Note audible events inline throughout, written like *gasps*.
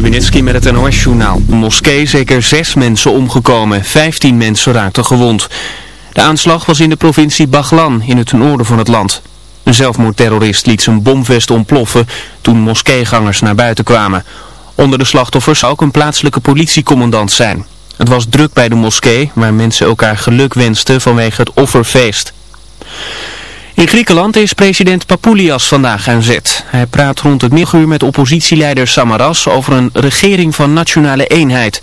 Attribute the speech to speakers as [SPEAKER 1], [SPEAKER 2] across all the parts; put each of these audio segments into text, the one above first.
[SPEAKER 1] Stubenitski met het NOS-journaal. Moskee zeker zes mensen omgekomen, 15 mensen raakten gewond. De aanslag was in de provincie Baghlan in het noorden van het land. Een zelfmoordterrorist liet zijn bomvest ontploffen toen moskeegangers naar buiten kwamen. Onder de slachtoffers zou ook een plaatselijke politiecommandant zijn. Het was druk bij de moskee, waar mensen elkaar geluk wensten vanwege het offerfeest. In Griekenland is president Papoulias vandaag aan zet. Hij praat rond het middaguur met oppositieleider Samaras over een regering van nationale eenheid.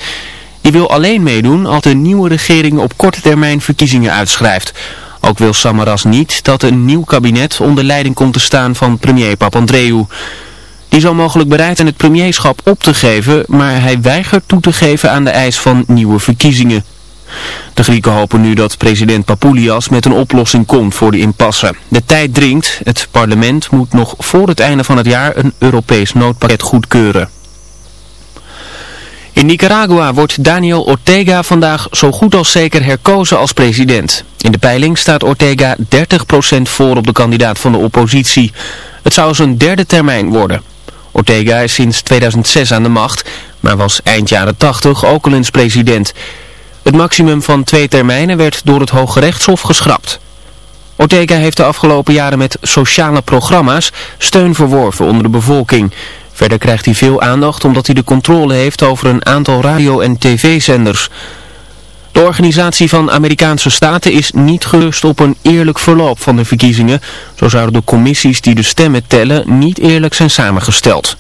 [SPEAKER 1] Die wil alleen meedoen als de nieuwe regering op korte termijn verkiezingen uitschrijft. Ook wil Samaras niet dat een nieuw kabinet onder leiding komt te staan van premier Papandreou. Die zal mogelijk bereid zijn het premierschap op te geven, maar hij weigert toe te geven aan de eis van nieuwe verkiezingen. De Grieken hopen nu dat president Papoulias met een oplossing komt voor de impasse. De tijd dringt. Het parlement moet nog voor het einde van het jaar een Europees noodpakket goedkeuren. In Nicaragua wordt Daniel Ortega vandaag zo goed als zeker herkozen als president. In de peiling staat Ortega 30% voor op de kandidaat van de oppositie. Het zou zijn derde termijn worden. Ortega is sinds 2006 aan de macht, maar was eind jaren 80 ook al eens president. Het maximum van twee termijnen werd door het Hoge Rechtshof geschrapt. Ortega heeft de afgelopen jaren met sociale programma's steun verworven onder de bevolking. Verder krijgt hij veel aandacht omdat hij de controle heeft over een aantal radio- en tv-zenders. De organisatie van Amerikaanse staten is niet gerust op een eerlijk verloop van de verkiezingen. Zo zouden de commissies die de stemmen tellen niet eerlijk zijn samengesteld.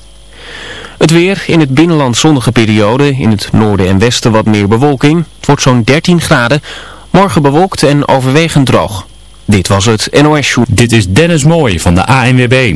[SPEAKER 1] Het weer, in het binnenland zonnige periode, in het noorden en westen wat meer bewolking. Wordt zo'n 13 graden, morgen bewolkt en overwegend droog. Dit was het NOS Show.
[SPEAKER 2] Dit is Dennis Mooij van de ANWB.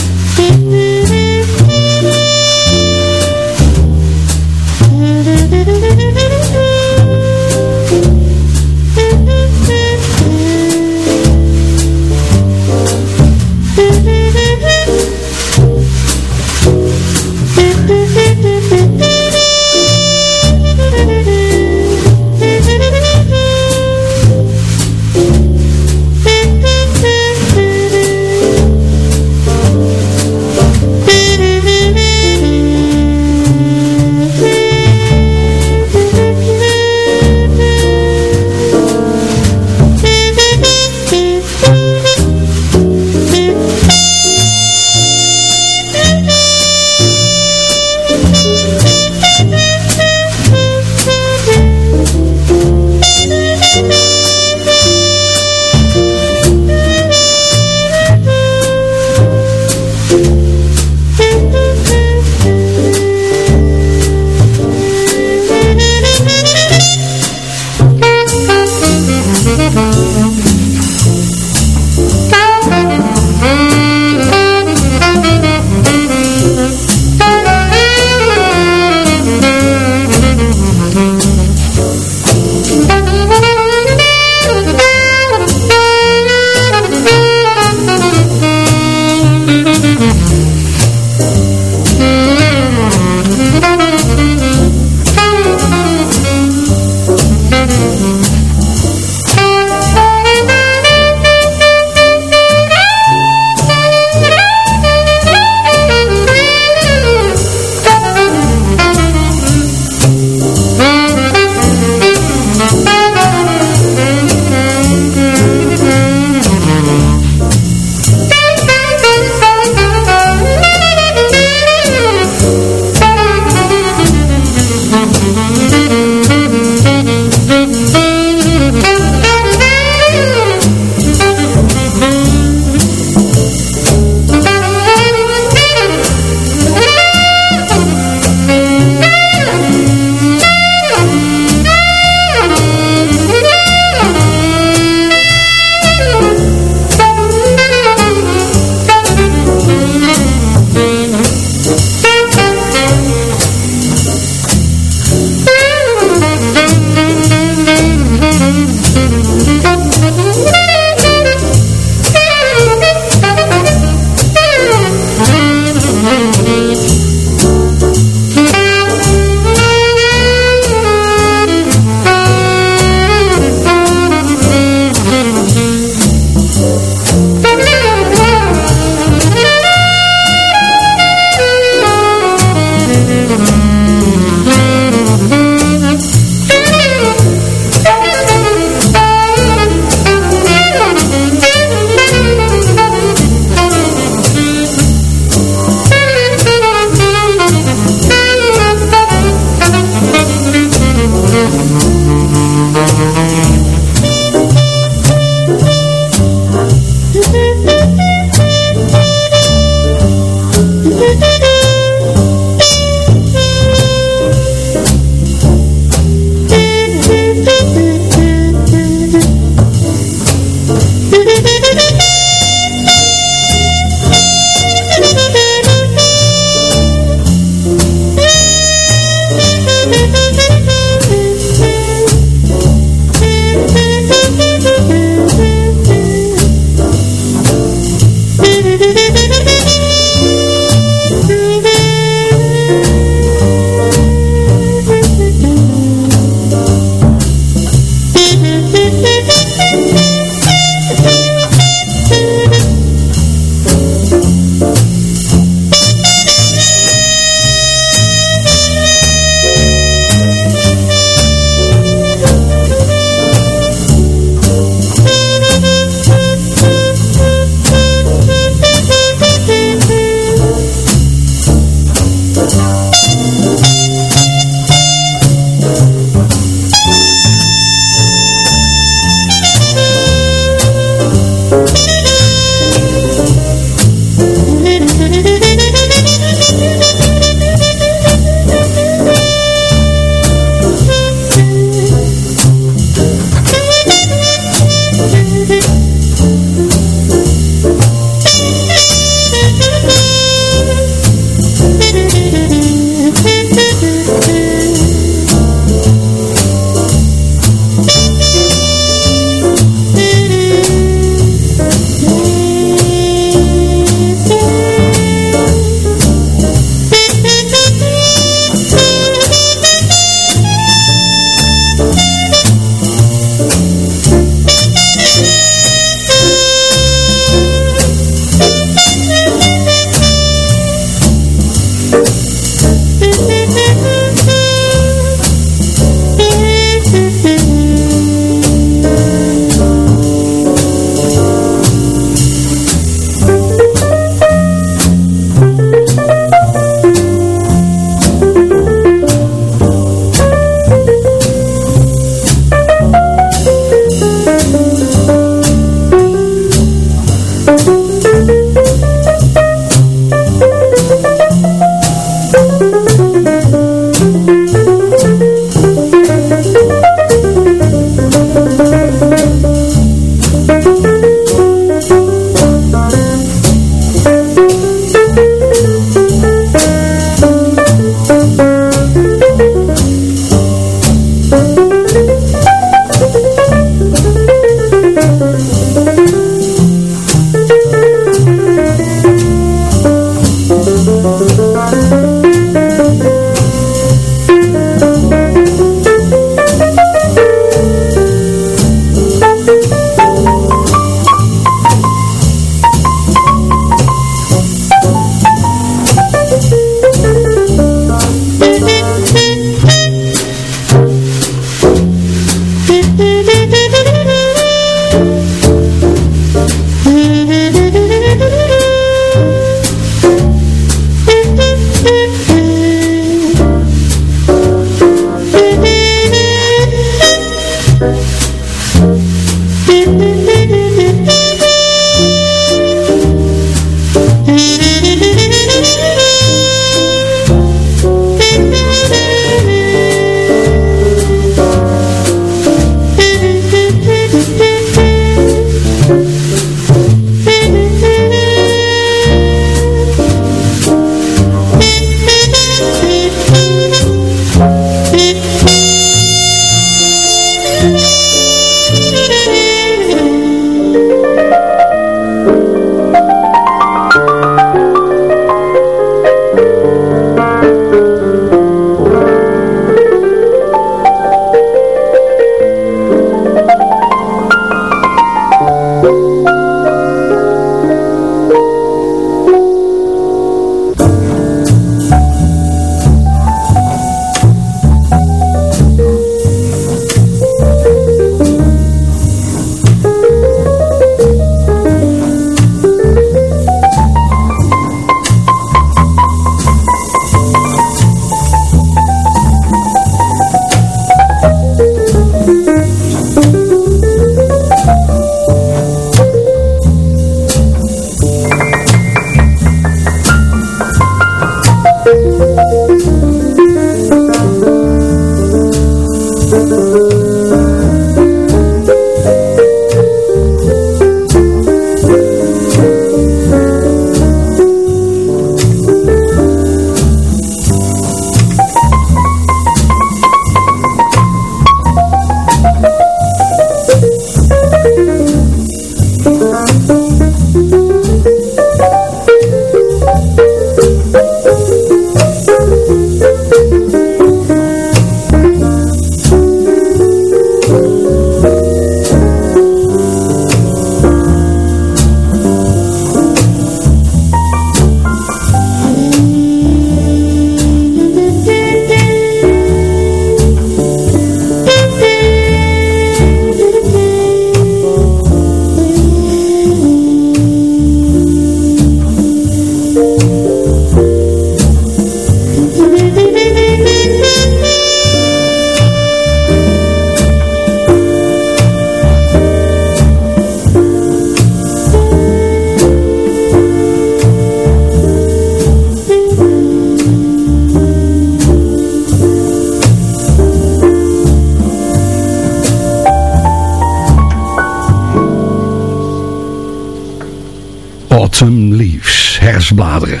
[SPEAKER 3] Herfstbladeren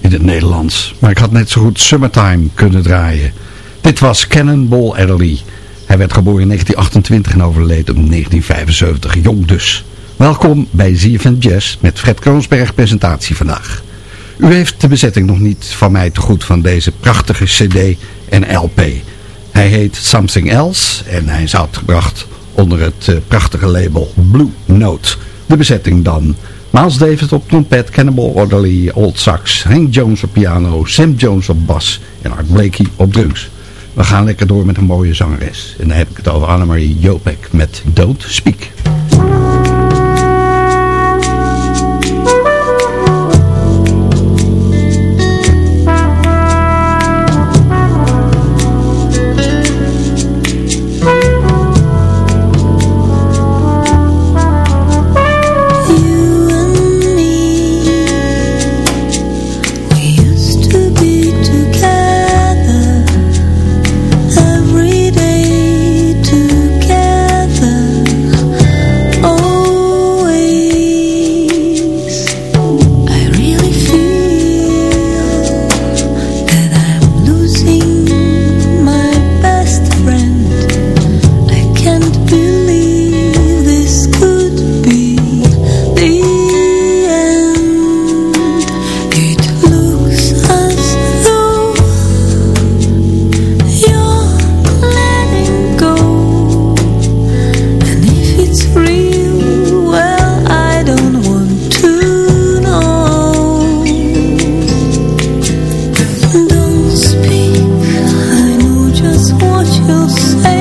[SPEAKER 3] in het Nederlands. Maar ik had net zo goed Summertime kunnen draaien. Dit was Cannonball Adderley. Hij werd geboren in 1928 en overleed op 1975, jong dus. Welkom bij ZFM Jazz met Fred Kroonsberg presentatie vandaag. U heeft de bezetting nog niet van mij te goed van deze prachtige cd en LP. Hij heet Something Else en hij is uitgebracht onder het eh, prachtige label Blue Note. De bezetting dan. Miles Davis op trompet, Cannibal Orderly, Old Sax, Hank Jones op piano, Sam Jones op bas en Art Blakey op drums. We gaan lekker door met een mooie zangeres. En dan heb ik het over Annemarie Jopek met Don't Speak.
[SPEAKER 4] you say.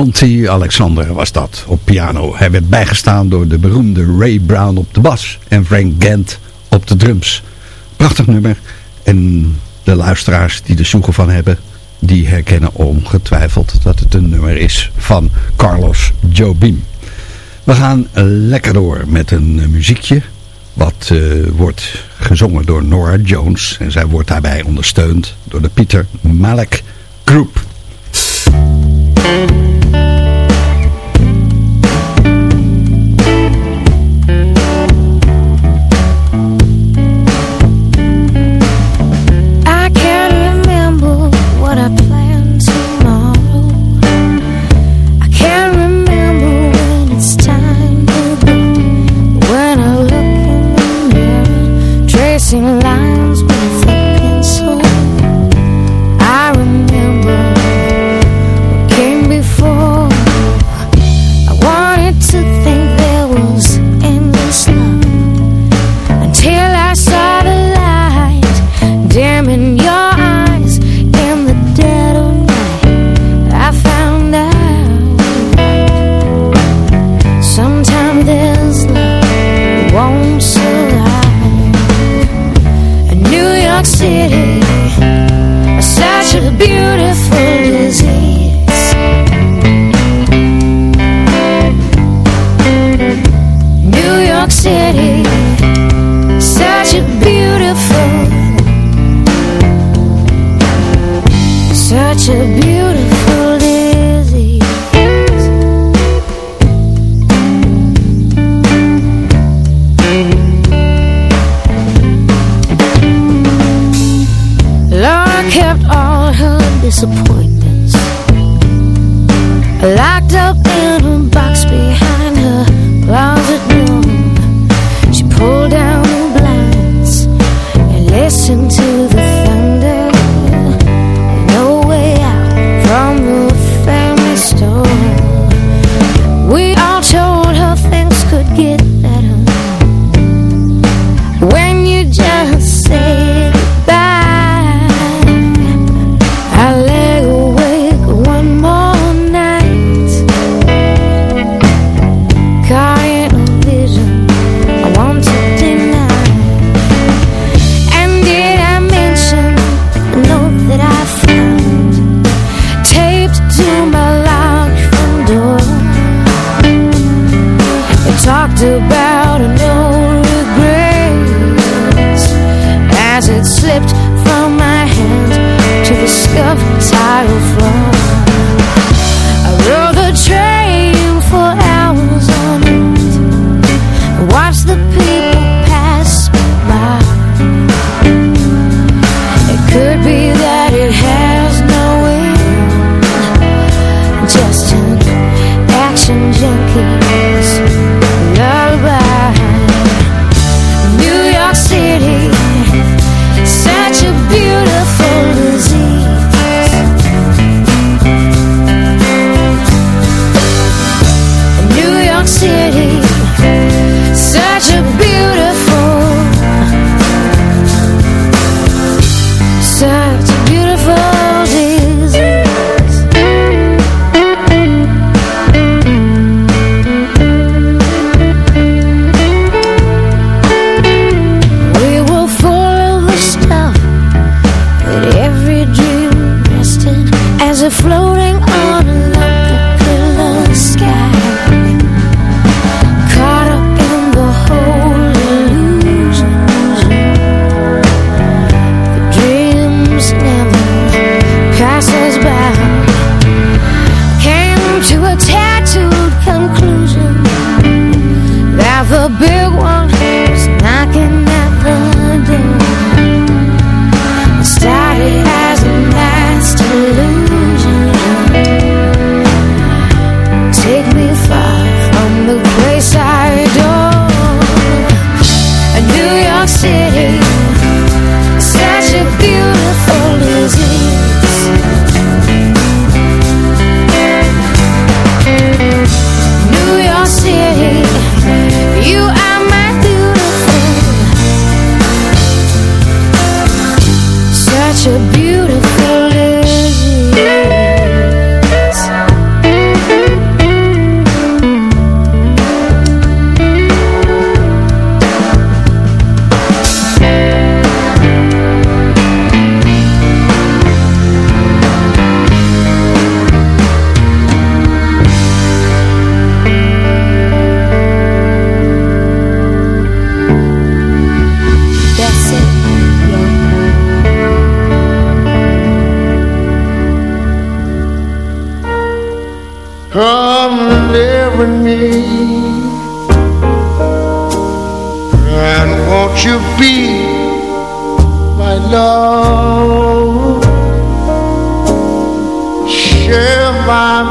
[SPEAKER 3] Monty Alexander was dat op piano. Hij werd bijgestaan door de beroemde Ray Brown op de bas en Frank Gant op de drums. Prachtig nummer en de luisteraars die er zoeken van hebben, die herkennen ongetwijfeld dat het een nummer is van Carlos Jobim. We gaan lekker door met een muziekje wat uh, wordt gezongen door Nora Jones en zij wordt daarbij ondersteund door de Peter Malek Group.
[SPEAKER 4] beautiful is
[SPEAKER 5] Come live with me. And won't you be my love? Share my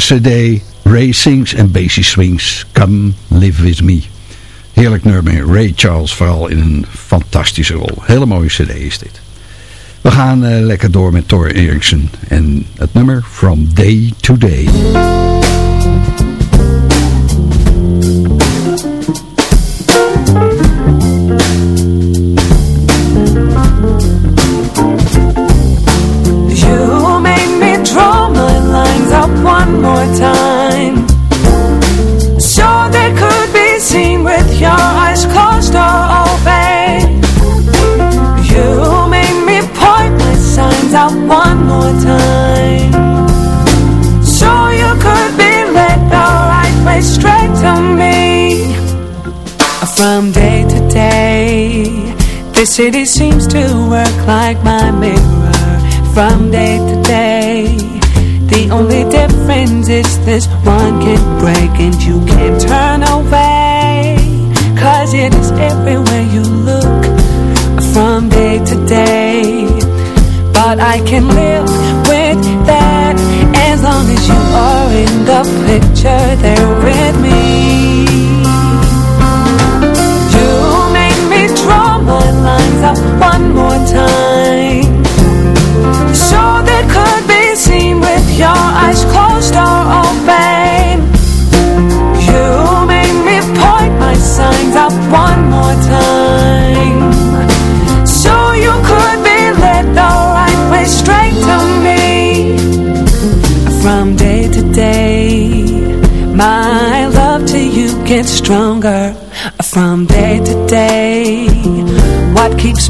[SPEAKER 6] cd Ray Sings Basic Basie Swings Come Live With Me. Heerlijk nummer, Ray Charles vooral in een fantastische rol. Hele mooie cd is dit. We gaan eh, lekker door met Thor Eriksson en het nummer From Day to Day. City seems to work like my mirror from day to day. The only difference is this one can break and you can't turn away. Cause it is everywhere you look from day to day. But I can live with that as long as you are in the picture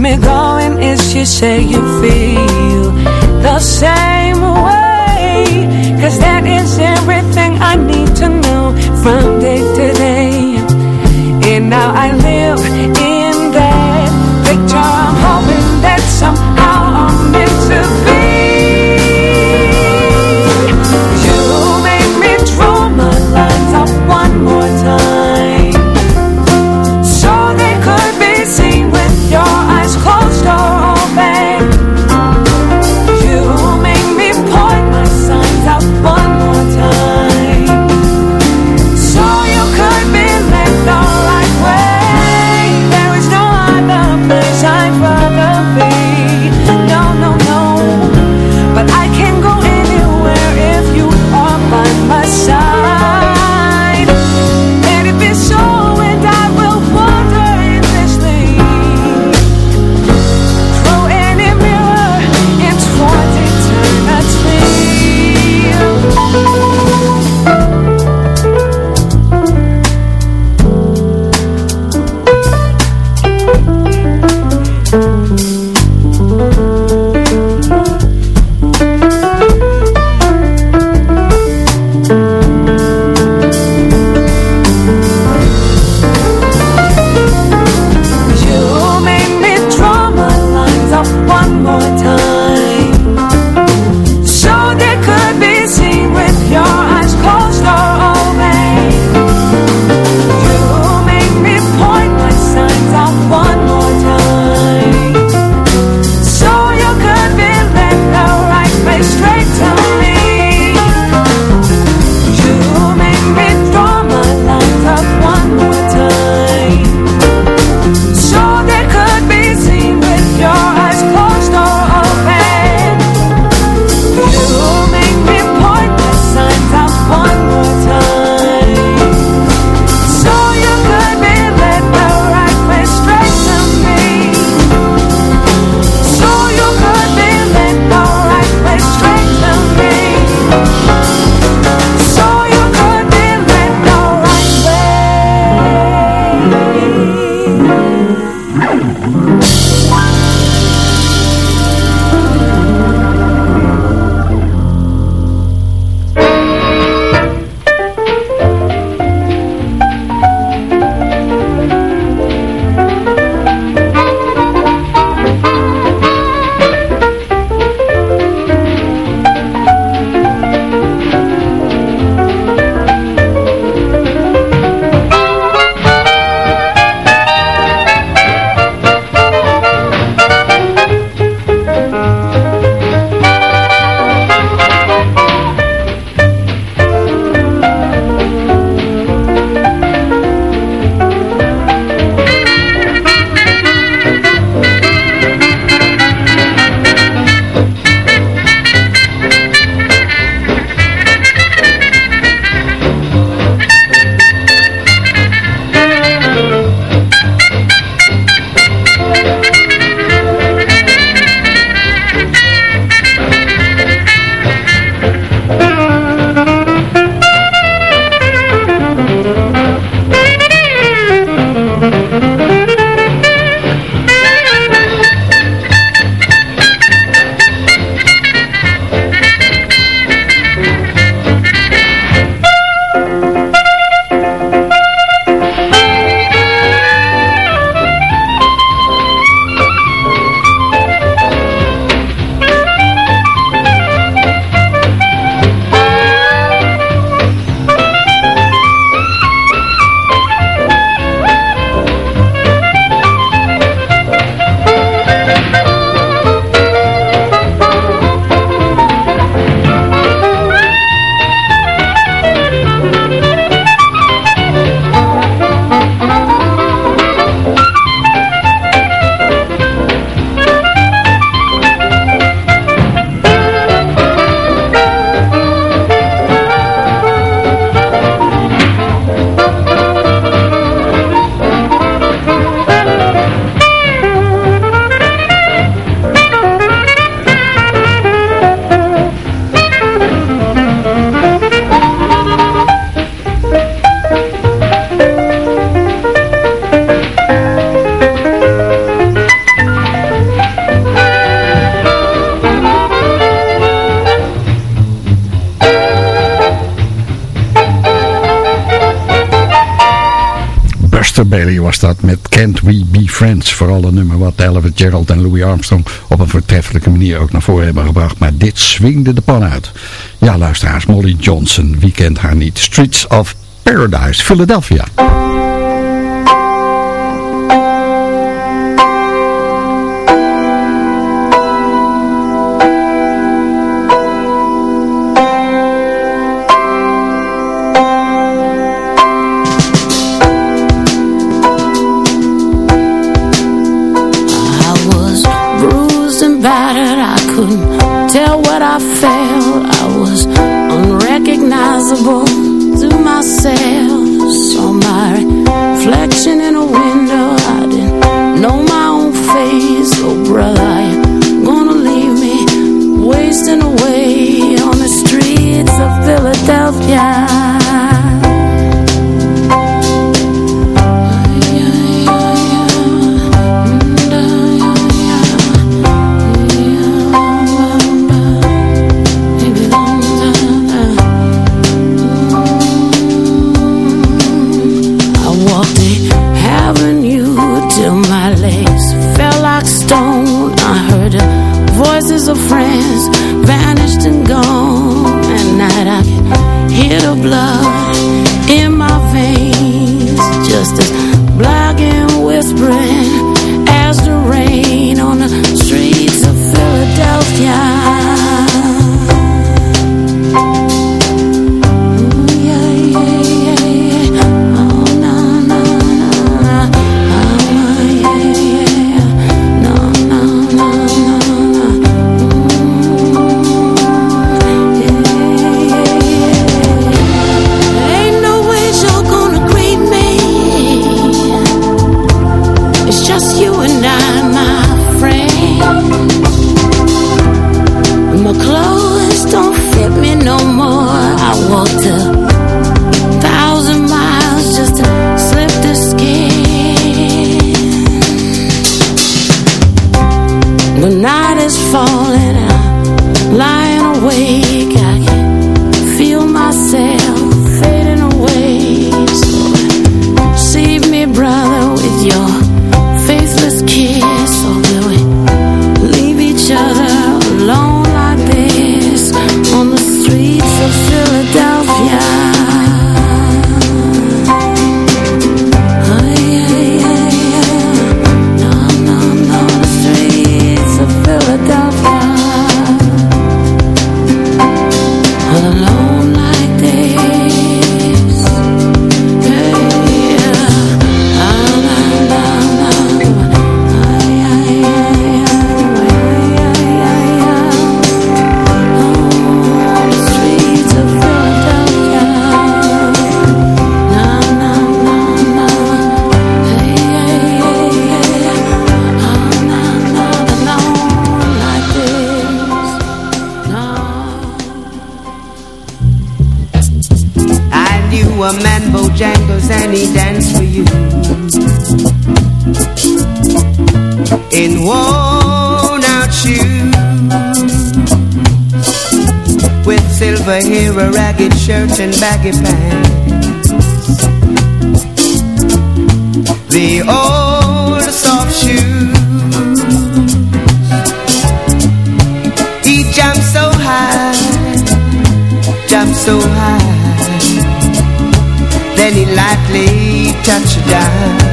[SPEAKER 6] me going is you say you feel. The same way Cause that is everything I need to know From day to day. And now I live Bailey was dat met Can't We Be Friends. Vooral een nummer wat Elvis Gerald en Louis Armstrong op een voortreffelijke manier ook naar voren hebben gebracht. Maar dit swingde de pan uit. Ja, luisteraars, Molly Johnson, wie kent haar niet? Streets of Paradise, Philadelphia.
[SPEAKER 7] And baggy pants. The old soft shoes. He jumped so high Jumped so high. Then he lightly touched down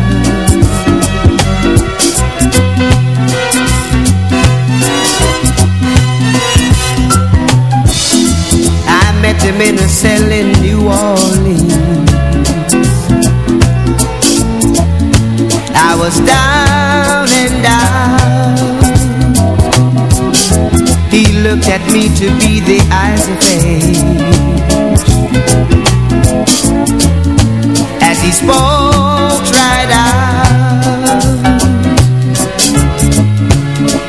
[SPEAKER 7] in a cell in New Orleans. I was down and out. He looked at me to be the eyes of age. As he spoke right out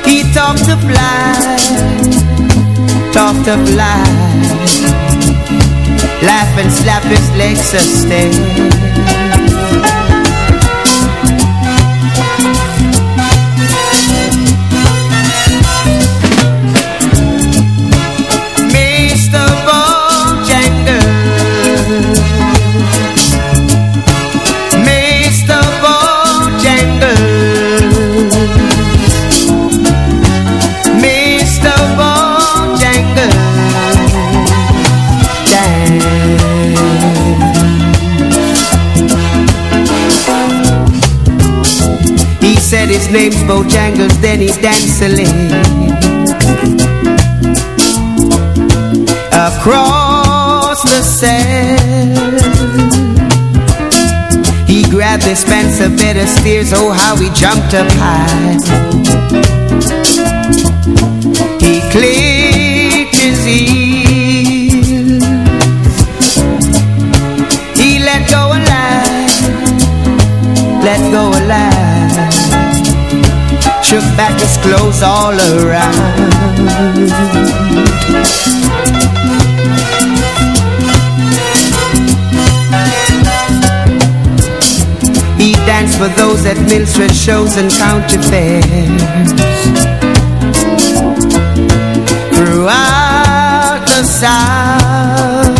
[SPEAKER 7] He talked of life Talked of life and slap his legs sustain his name's Bojangles, then he dance a Across the sand He grabbed the Spencer better steers, oh how he jumped up high. He clicked his heels Shook back clothes all around. He danced for those at minstrel shows and county fairs. Throughout the South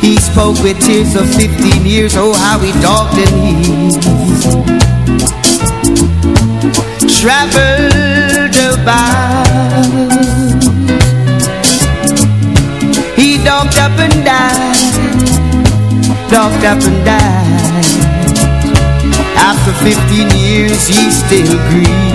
[SPEAKER 7] He spoke with tears of 15 years. Oh, how he dogged and he Traveled about. He dogged up and died Dogged up and died. After 15 years he still grieves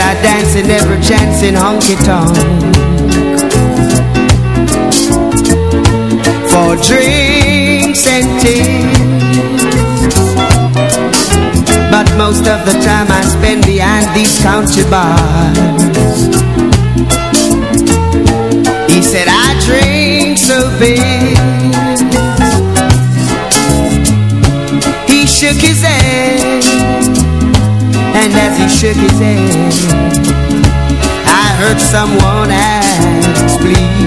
[SPEAKER 7] I dance in every chance in honky tonk. For drinks and tears But most of the time I spend behind these country bars. He said I drink so big. He shook his head he shook his head. I heard someone ask please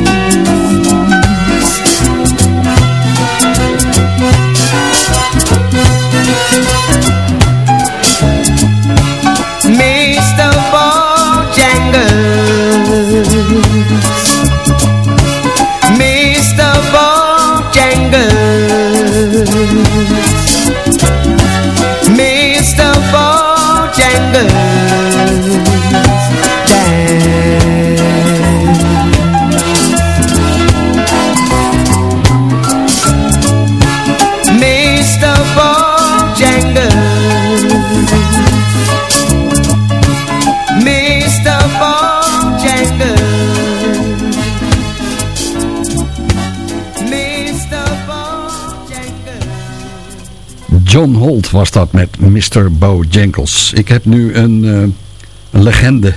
[SPEAKER 3] John Holt was dat met Mr. Bojangles. Ik heb nu een, eh, legende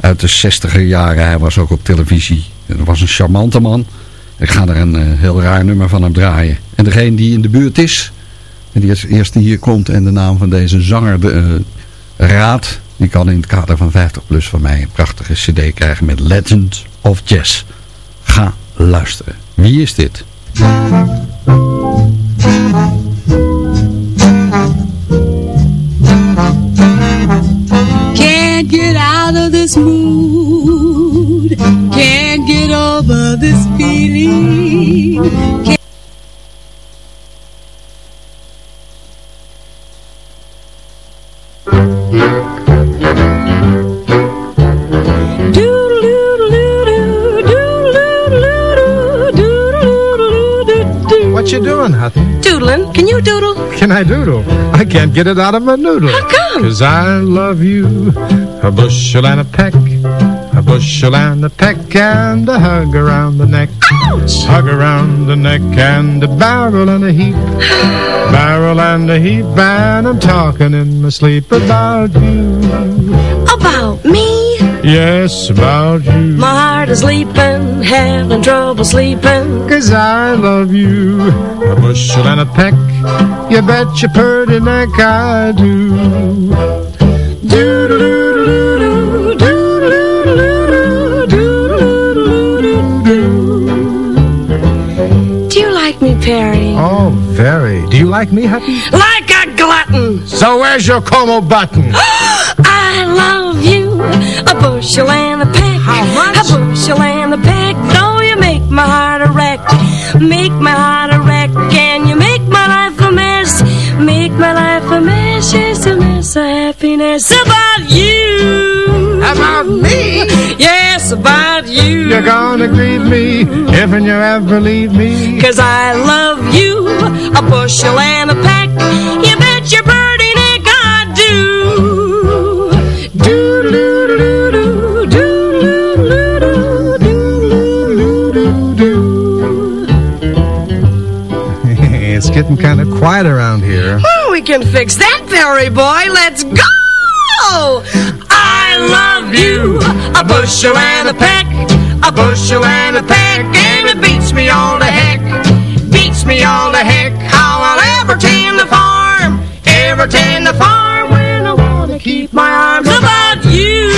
[SPEAKER 3] uit de 60er jaren. Hij was ook op televisie. Hij was een charmante man. Ik ga er een eh, heel raar nummer van hem draaien. En degene die in de buurt is, en die als eerste hier komt en de naam van deze zanger de, eh, raadt, die kan in het kader van 50 plus van mij een prachtige cd krijgen met Legend of Jazz. Ga luisteren. Wie is dit?
[SPEAKER 8] This mood. Can't get over this feeling. Can't
[SPEAKER 9] Can you doodle?
[SPEAKER 10] Can I doodle? I can't get it out of my noodle.
[SPEAKER 9] How come?
[SPEAKER 10] Cause I love you. A bushel and a peck. A bushel and a peck and a hug around the neck.
[SPEAKER 9] Ouch!
[SPEAKER 10] Hug around the neck and a barrel and a heap. *gasps* barrel and a heap. And I'm talking in my sleep about you.
[SPEAKER 9] About me?
[SPEAKER 10] Yes, about you.
[SPEAKER 9] My heart is leaping, having trouble sleeping.
[SPEAKER 10] Cause I love you. A bushel and a peck. You bet your purty neck I do.
[SPEAKER 9] Do you like me, Perry?
[SPEAKER 10] Oh, very. Do Do you like me, Hutton?
[SPEAKER 9] Like a glutton.
[SPEAKER 10] So where's your Como button? *gasps*
[SPEAKER 9] I love you. A bushel and a peck.
[SPEAKER 10] How much?
[SPEAKER 9] A bushel and a peck. Though you make my heart a wreck. Make my heart a wreck. And you make my life a mess. Make my life a mess. Yes, a mess of happiness. About you.
[SPEAKER 10] About me?
[SPEAKER 9] Yes, about you.
[SPEAKER 10] You're gonna grieve me if and you ever leave me.
[SPEAKER 9] Cause I love you, a bushel and a peck. You bet your birdie
[SPEAKER 10] it's getting kind of quiet around here.
[SPEAKER 9] Oh, we can fix that, Perry boy. Let's go! I love you, a bushel and a peck, a bushel and a peck, and it beats me all to heck, beats me all to heck. How I'll ever tend the farm, ever tend the farm when I wanna keep my arms about you,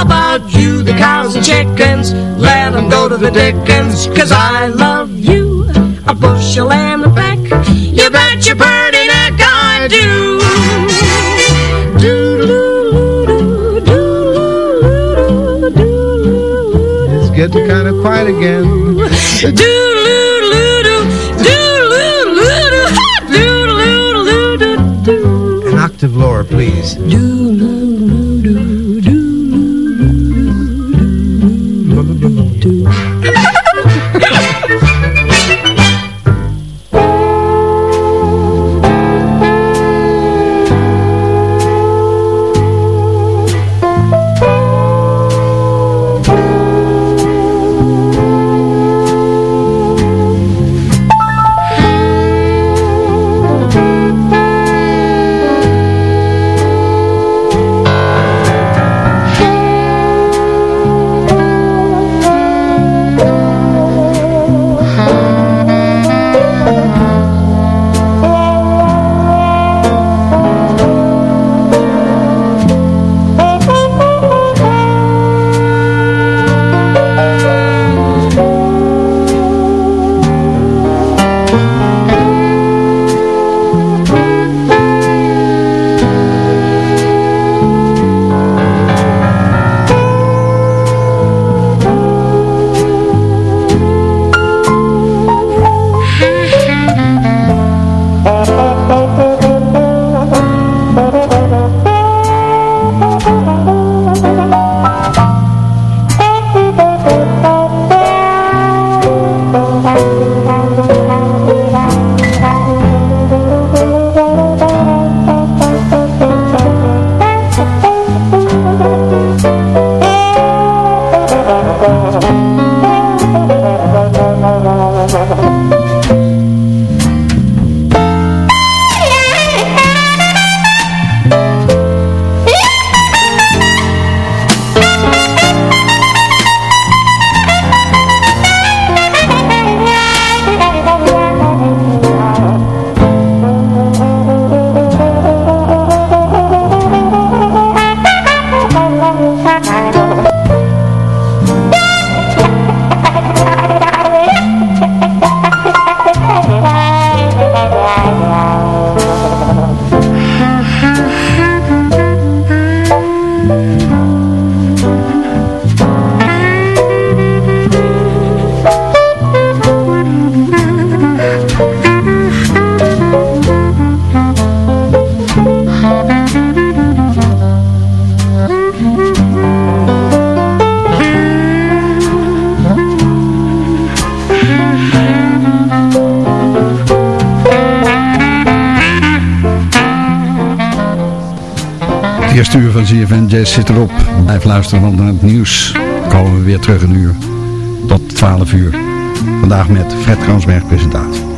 [SPEAKER 9] about you, the cows and chickens. Let 'em go to the dickens, cause I love you, bushel and a peck. You bet your birdie neck I do.
[SPEAKER 10] It's getting kind of quiet again. An octave lower, please.
[SPEAKER 3] Het Zit erop. Blijf luisteren, want naar het nieuws komen we weer terug een uur. Tot 12 uur. Vandaag met Fred Kransberg presentatie.